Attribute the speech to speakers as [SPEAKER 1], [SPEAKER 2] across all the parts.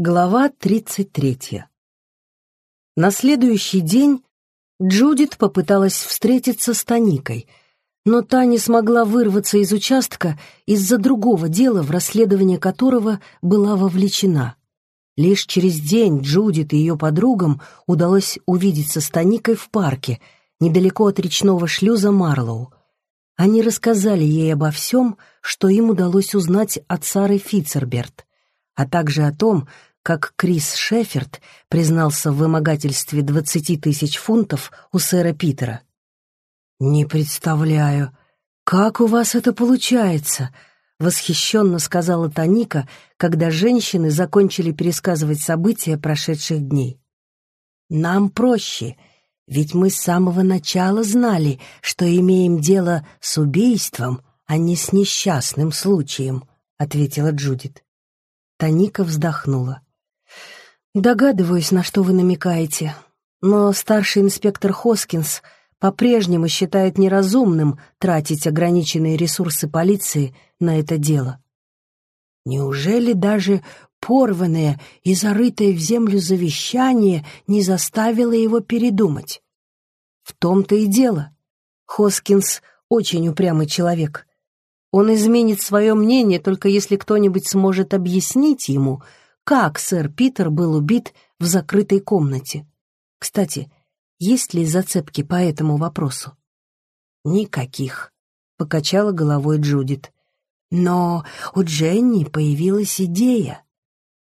[SPEAKER 1] Глава 33. На следующий день Джудит попыталась встретиться с Таникой, но та не смогла вырваться из участка из-за другого дела, в расследование которого была вовлечена. Лишь через день Джудит и ее подругам удалось увидеться с Таникой в парке, недалеко от речного шлюза Марлоу. Они рассказали ей обо всем, что им удалось узнать от Сары Фитцерберт, а также о том, как Крис Шеферд признался в вымогательстве двадцати тысяч фунтов у сэра Питера. «Не представляю, как у вас это получается?» — восхищенно сказала Таника, когда женщины закончили пересказывать события прошедших дней. «Нам проще, ведь мы с самого начала знали, что имеем дело с убийством, а не с несчастным случаем», — ответила Джудит. Таника вздохнула. Догадываюсь, на что вы намекаете, но старший инспектор Хоскинс по-прежнему считает неразумным тратить ограниченные ресурсы полиции на это дело. Неужели даже порванное и зарытое в землю завещание не заставило его передумать? В том-то и дело. Хоскинс очень упрямый человек. Он изменит свое мнение, только если кто-нибудь сможет объяснить ему — как сэр Питер был убит в закрытой комнате. Кстати, есть ли зацепки по этому вопросу? Никаких, покачала головой Джудит. Но у Дженни появилась идея.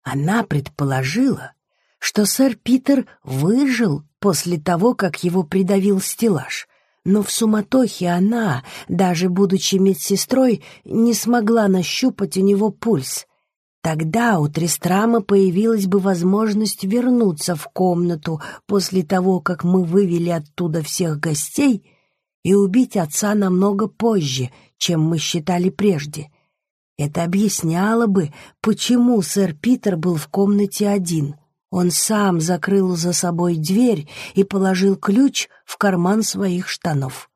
[SPEAKER 1] Она предположила, что сэр Питер выжил после того, как его придавил стеллаж. Но в суматохе она, даже будучи медсестрой, не смогла нащупать у него пульс. Тогда у Тристрама появилась бы возможность вернуться в комнату после того, как мы вывели оттуда всех гостей, и убить отца намного позже, чем мы считали прежде. Это объясняло бы, почему сэр Питер был в комнате один. Он сам закрыл за собой дверь и положил ключ в карман своих штанов.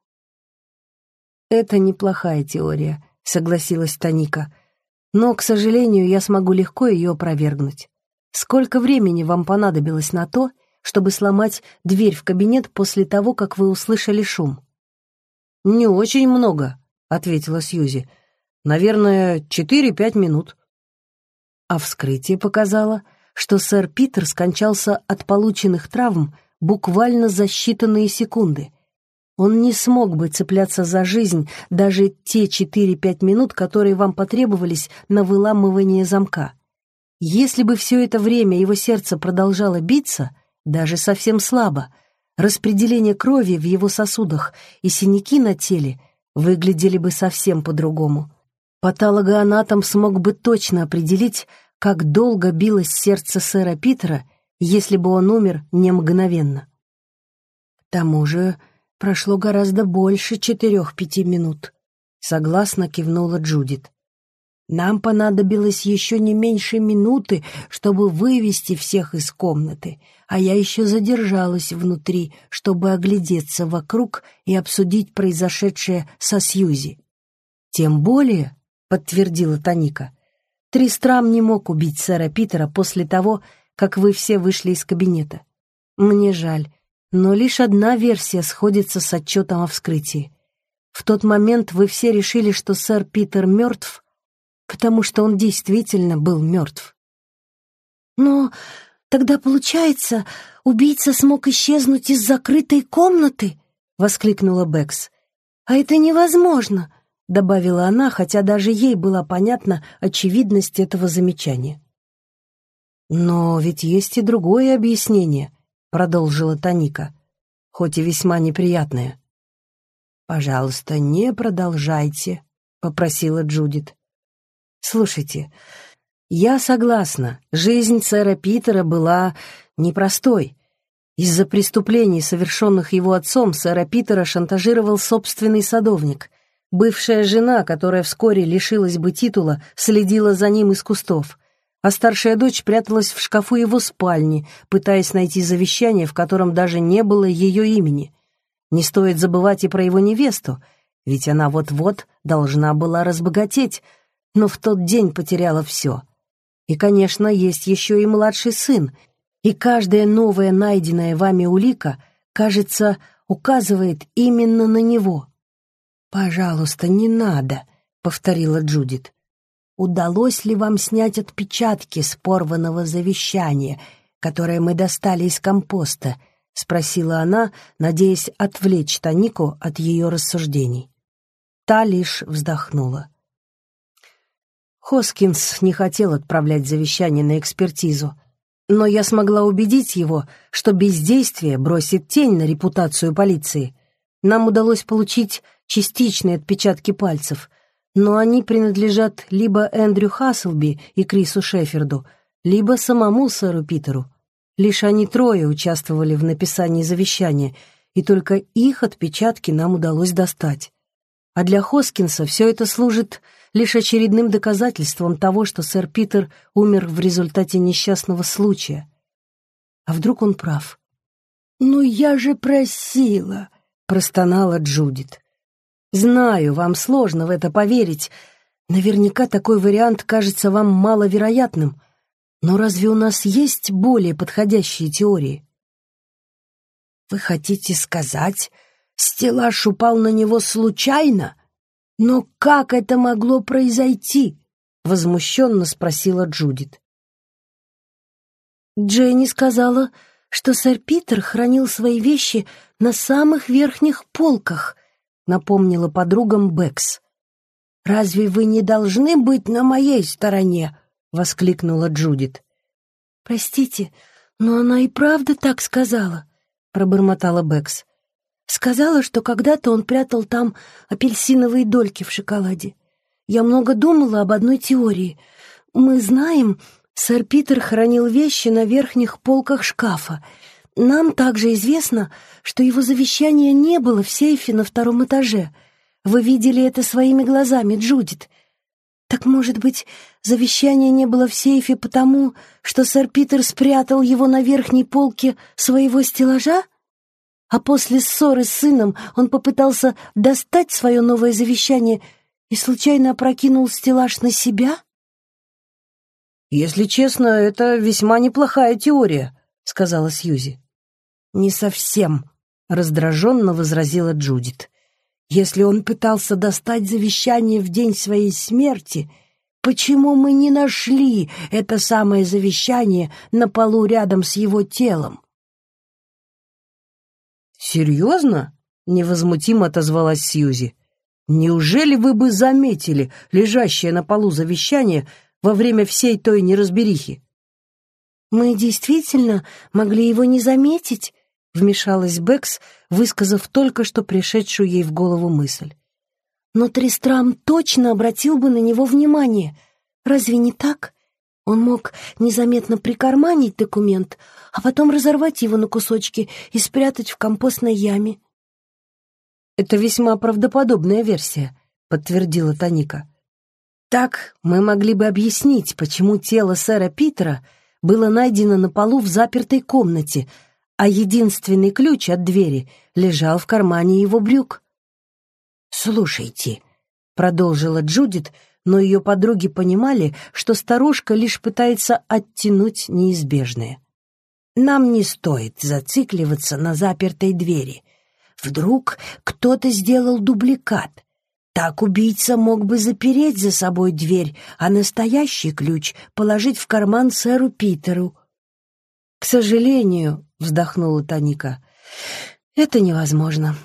[SPEAKER 1] «Это неплохая теория», — согласилась Таника. Но, к сожалению, я смогу легко ее опровергнуть. Сколько времени вам понадобилось на то, чтобы сломать дверь в кабинет после того, как вы услышали шум? «Не очень много», — ответила Сьюзи. «Наверное, четыре-пять минут». А вскрытие показало, что сэр Питер скончался от полученных травм буквально за считанные секунды — он не смог бы цепляться за жизнь даже те четыре-пять минут, которые вам потребовались на выламывание замка. Если бы все это время его сердце продолжало биться, даже совсем слабо, распределение крови в его сосудах и синяки на теле выглядели бы совсем по-другому. Патологоанатом смог бы точно определить, как долго билось сердце сэра Питера, если бы он умер не мгновенно. К тому же прошло гораздо больше четырех-пяти минут», — согласно кивнула Джудит. «Нам понадобилось еще не меньше минуты, чтобы вывести всех из комнаты, а я еще задержалась внутри, чтобы оглядеться вокруг и обсудить произошедшее со Сьюзи». «Тем более», — подтвердила Таника, — «Тристрам не мог убить сэра Питера после того, как вы все вышли из кабинета. Мне жаль, но лишь одна версия сходится с отчетом о вскрытии. В тот момент вы все решили, что сэр Питер мертв, потому что он действительно был мертв. Но тогда, получается, убийца смог исчезнуть из закрытой комнаты? — воскликнула Бэкс. «А это невозможно!» — добавила она, хотя даже ей была понятна очевидность этого замечания. «Но ведь есть и другое объяснение», продолжила Таника, хоть и весьма неприятная. «Пожалуйста, не продолжайте», — попросила Джудит. «Слушайте, я согласна, жизнь сэра Питера была непростой. Из-за преступлений, совершенных его отцом, сэра Питера шантажировал собственный садовник. Бывшая жена, которая вскоре лишилась бы титула, следила за ним из кустов а старшая дочь пряталась в шкафу его спальни, пытаясь найти завещание, в котором даже не было ее имени. Не стоит забывать и про его невесту, ведь она вот-вот должна была разбогатеть, но в тот день потеряла все. И, конечно, есть еще и младший сын, и каждая новая найденная вами улика, кажется, указывает именно на него. «Пожалуйста, не надо», — повторила Джудит. «Удалось ли вам снять отпечатки с порванного завещания, которое мы достали из компоста?» — спросила она, надеясь отвлечь Танику от ее рассуждений. Та лишь вздохнула. Хоскинс не хотел отправлять завещание на экспертизу, но я смогла убедить его, что бездействие бросит тень на репутацию полиции. Нам удалось получить частичные отпечатки пальцев, но они принадлежат либо Эндрю Хасселби и Крису Шеферду, либо самому сэру Питеру. Лишь они трое участвовали в написании завещания, и только их отпечатки нам удалось достать. А для Хоскинса все это служит лишь очередным доказательством того, что сэр Питер умер в результате несчастного случая. А вдруг он прав? «Ну я же просила!» — простонала Джудит. «Знаю, вам сложно в это поверить. Наверняка такой вариант кажется вам маловероятным. Но разве у нас есть более подходящие теории? Вы хотите сказать, стеллаж упал на него случайно? Но как это могло произойти? Возмущенно спросила Джудит. Дженни сказала, что сэр Питер хранил свои вещи на самых верхних полках, напомнила подругам Бэкс. «Разве вы не должны быть на моей стороне?» воскликнула Джудит. «Простите, но она и правда так сказала», — пробормотала Бэкс. «Сказала, что когда-то он прятал там апельсиновые дольки в шоколаде. Я много думала об одной теории. Мы знаем, сэр Питер хранил вещи на верхних полках шкафа. Нам также известно, что его завещания не было в сейфе на втором этаже. Вы видели это своими глазами, Джудит. Так, может быть, завещание не было в сейфе потому, что сэр Питер спрятал его на верхней полке своего стеллажа? А после ссоры с сыном он попытался достать свое новое завещание и случайно опрокинул стеллаж на себя?
[SPEAKER 2] «Если честно, это весьма неплохая теория», — сказала Сьюзи.
[SPEAKER 1] «Не совсем», — раздраженно возразила Джудит. Если он пытался достать завещание в день своей смерти, почему мы не нашли это самое завещание на полу рядом с его телом?
[SPEAKER 2] «Серьезно?» — невозмутимо отозвалась Сьюзи. «Неужели вы бы заметили лежащее на полу завещание во время всей той неразберихи?»
[SPEAKER 1] «Мы действительно могли его не заметить», вмешалась Бэкс, высказав только что пришедшую ей в голову мысль. Но Тристрам точно обратил бы на него внимание. Разве не так? Он мог незаметно прикарманить документ, а потом разорвать его на кусочки и спрятать в компостной яме.
[SPEAKER 2] «Это весьма правдоподобная версия», — подтвердила Таника. «Так мы могли бы объяснить, почему тело сэра Питера было найдено на полу в запертой комнате, а единственный ключ от двери лежал в кармане его брюк.
[SPEAKER 1] «Слушайте», — продолжила Джудит, но ее подруги понимали, что старушка лишь пытается оттянуть неизбежное. «Нам не стоит зацикливаться на запертой двери. Вдруг кто-то сделал дубликат. Так убийца мог бы запереть за собой дверь, а настоящий ключ положить в карман сэру Питеру».
[SPEAKER 2] «К сожалению», вздохнула Таника. «Это невозможно.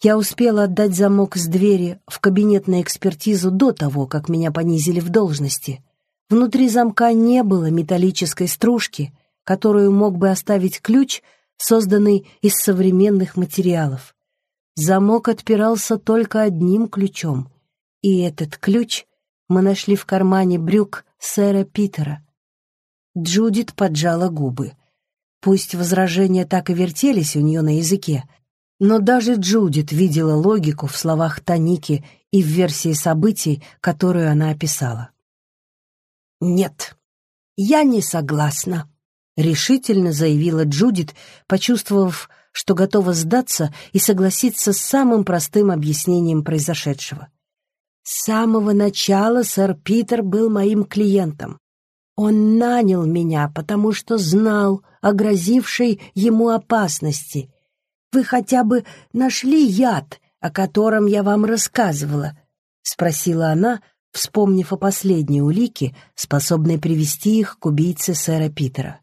[SPEAKER 2] Я успела отдать замок с двери в кабинет на экспертизу до того, как меня понизили в должности. Внутри замка не было металлической стружки, которую мог бы оставить ключ, созданный из современных материалов. Замок отпирался только одним ключом, и этот ключ мы нашли в кармане брюк сэра Питера. Джудит поджала губы. Пусть возражения так и вертелись у нее на языке, но даже Джудит видела логику в словах Таники и в версии событий, которую она описала.
[SPEAKER 1] «Нет, я не согласна», — решительно заявила Джудит, почувствовав, что готова сдаться и согласиться с самым простым объяснением произошедшего. «С самого начала сэр Питер был моим клиентом.
[SPEAKER 2] Он нанял меня, потому что знал о грозившей ему опасности. Вы хотя бы нашли яд, о котором я вам рассказывала?» — спросила она, вспомнив о последней улике, способной привести их к убийце сэра Питера.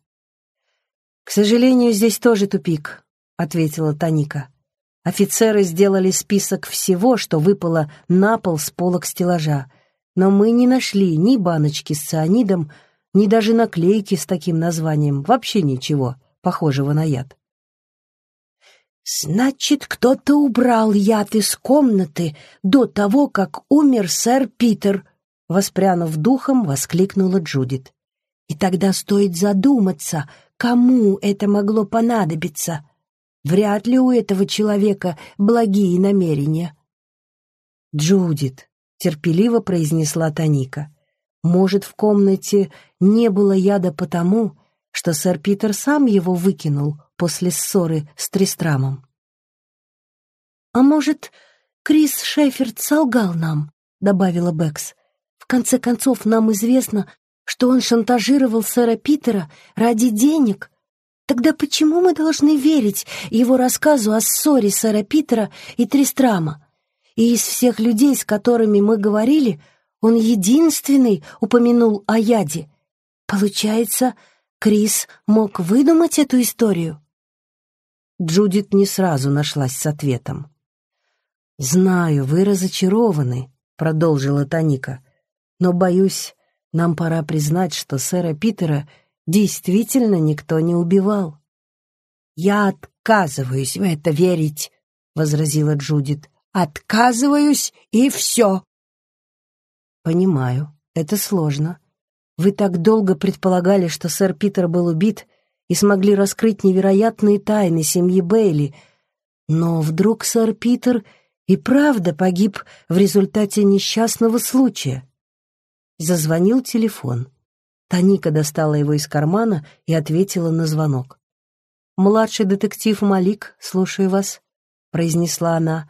[SPEAKER 1] «К сожалению, здесь тоже тупик», — ответила Таника. Офицеры сделали список всего, что выпало на пол с полок стеллажа, но мы не нашли ни баночки с цианидом, ни даже наклейки с таким названием, вообще ничего похожего на яд.
[SPEAKER 2] «Значит, кто-то убрал яд из комнаты до того, как умер сэр Питер», — воспрянув духом, воскликнула Джудит. «И тогда стоит задуматься, кому это могло понадобиться. Вряд ли у этого человека благие намерения».
[SPEAKER 1] «Джудит», — терпеливо произнесла Таника, — «может, в комнате не было яда потому, что сэр Питер сам его выкинул после ссоры с Тристрамом.
[SPEAKER 2] «А может, Крис Шеферд солгал нам?» — добавила Бэкс. «В конце концов, нам известно, что он шантажировал сэра Питера ради денег. Тогда почему мы должны верить его рассказу о ссоре сэра Питера и Тристрама? И из всех людей, с которыми мы говорили, он единственный упомянул о яде. Получается, Крис мог выдумать эту историю?»
[SPEAKER 1] Джудит не сразу нашлась с ответом. «Знаю, вы разочарованы», — продолжила Таника, «но, боюсь, нам пора признать, что сэра Питера действительно никто не убивал».
[SPEAKER 2] «Я отказываюсь в это верить», — возразила Джудит. «Отказываюсь, и все».
[SPEAKER 1] «Понимаю, это сложно. Вы так долго предполагали, что сэр Питер был убит, и смогли раскрыть невероятные тайны семьи Бейли, но вдруг сэр Питер и правда погиб в результате несчастного случая. Зазвонил телефон. Таника достала его из кармана и ответила на звонок. «Младший детектив Малик, слушаю вас», — произнесла она,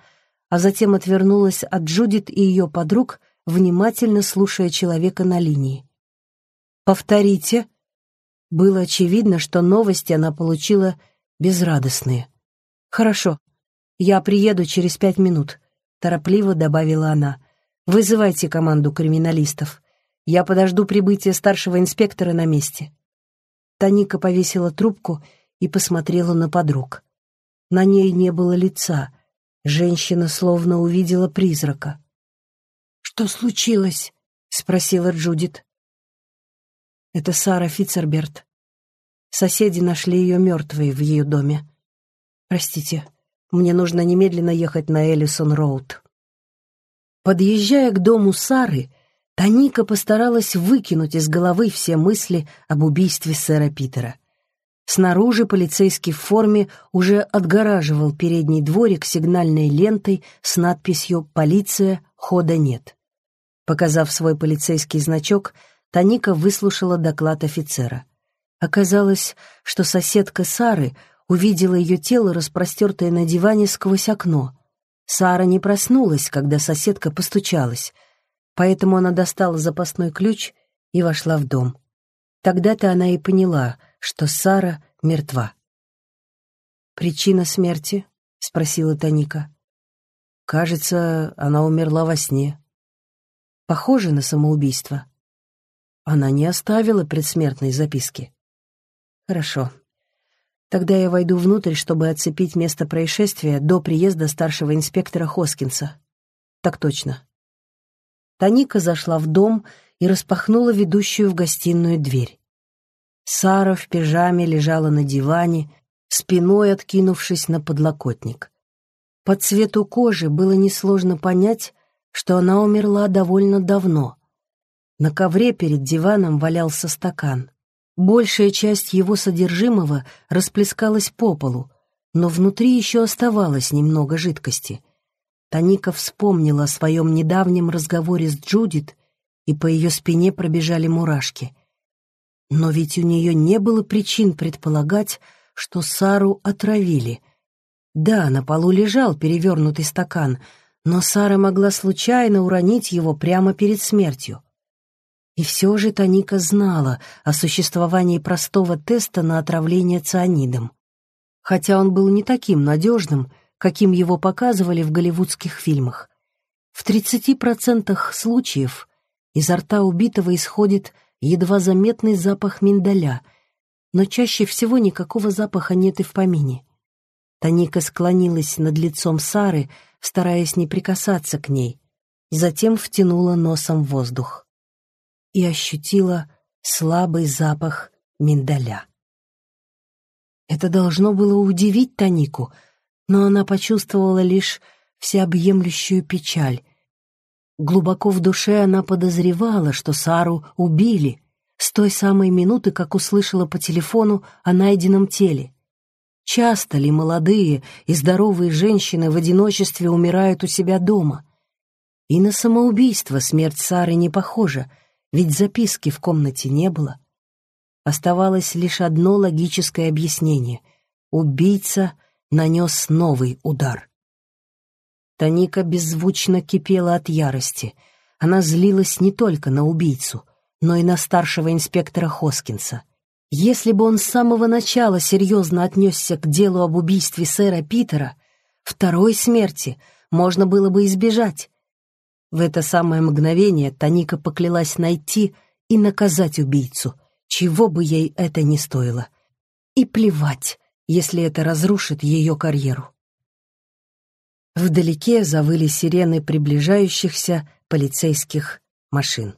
[SPEAKER 1] а затем отвернулась от Джудит и ее подруг, внимательно слушая человека на линии. «Повторите». Было очевидно, что новости она получила безрадостные. «Хорошо, я приеду через пять минут», — торопливо добавила она. «Вызывайте команду криминалистов. Я подожду прибытия старшего инспектора на месте». Таника повесила трубку и посмотрела на подруг. На ней не было лица. Женщина словно увидела призрака.
[SPEAKER 2] «Что случилось?» — спросила Джудит.
[SPEAKER 1] Это Сара Фицерберт. Соседи нашли ее мертвой в ее доме. Простите, мне нужно немедленно ехать на Эллисон-Роуд. Подъезжая к дому Сары, Таника постаралась выкинуть из головы все мысли об убийстве сэра Питера. Снаружи полицейский в форме уже отгораживал передний дворик сигнальной лентой с надписью «Полиция, хода нет». Показав свой полицейский значок, Таника выслушала доклад офицера. Оказалось, что соседка Сары увидела ее тело, распростертое на диване сквозь окно. Сара не проснулась, когда соседка постучалась, поэтому она достала запасной ключ и вошла в дом. Тогда-то она и поняла, что Сара мертва. «Причина смерти?» — спросила Таника. «Кажется, она умерла во сне. Похоже на самоубийство». Она не оставила предсмертной записки. Хорошо. Тогда я войду внутрь, чтобы оцепить место происшествия до приезда старшего инспектора Хоскинса. Так точно. Таника зашла в дом и распахнула ведущую в гостиную дверь. Сара в пижаме лежала на диване, спиной откинувшись на подлокотник. По цвету кожи было несложно понять, что она умерла довольно давно. На ковре перед диваном валялся стакан. Большая часть его содержимого расплескалась по полу, но внутри еще оставалось немного жидкости. Таника вспомнила о своем недавнем разговоре с Джудит, и по ее спине пробежали мурашки. Но ведь у нее не было причин предполагать, что Сару отравили. Да, на полу лежал перевернутый стакан, но Сара могла случайно уронить его прямо перед смертью.
[SPEAKER 2] И все же Таника знала о существовании простого теста на отравление цианидом. Хотя он был не таким надежным, каким его показывали в голливудских фильмах. В 30% случаев изо рта убитого исходит едва заметный запах миндаля, но чаще всего никакого запаха нет и в помине. Таника склонилась над лицом Сары, стараясь не прикасаться к ней, затем втянула носом воздух и ощутила слабый запах миндаля. Это должно было удивить Танику, но она почувствовала лишь всеобъемлющую печаль. Глубоко в душе она подозревала, что Сару убили с той самой минуты, как услышала по телефону о найденном теле. Часто ли молодые и здоровые женщины в одиночестве умирают у себя дома? И на самоубийство смерть Сары не похожа, ведь записки в комнате не было. Оставалось лишь одно логическое объяснение — убийца нанес новый удар. Таника беззвучно кипела от ярости. Она злилась не только на убийцу, но и на старшего инспектора Хоскинса. Если бы он с самого начала серьезно отнесся к делу об убийстве сэра Питера, второй смерти можно было бы избежать. В это самое мгновение Таника поклялась найти и наказать убийцу, чего бы ей это ни стоило. И плевать, если это разрушит ее карьеру. Вдалеке завыли сирены приближающихся полицейских машин.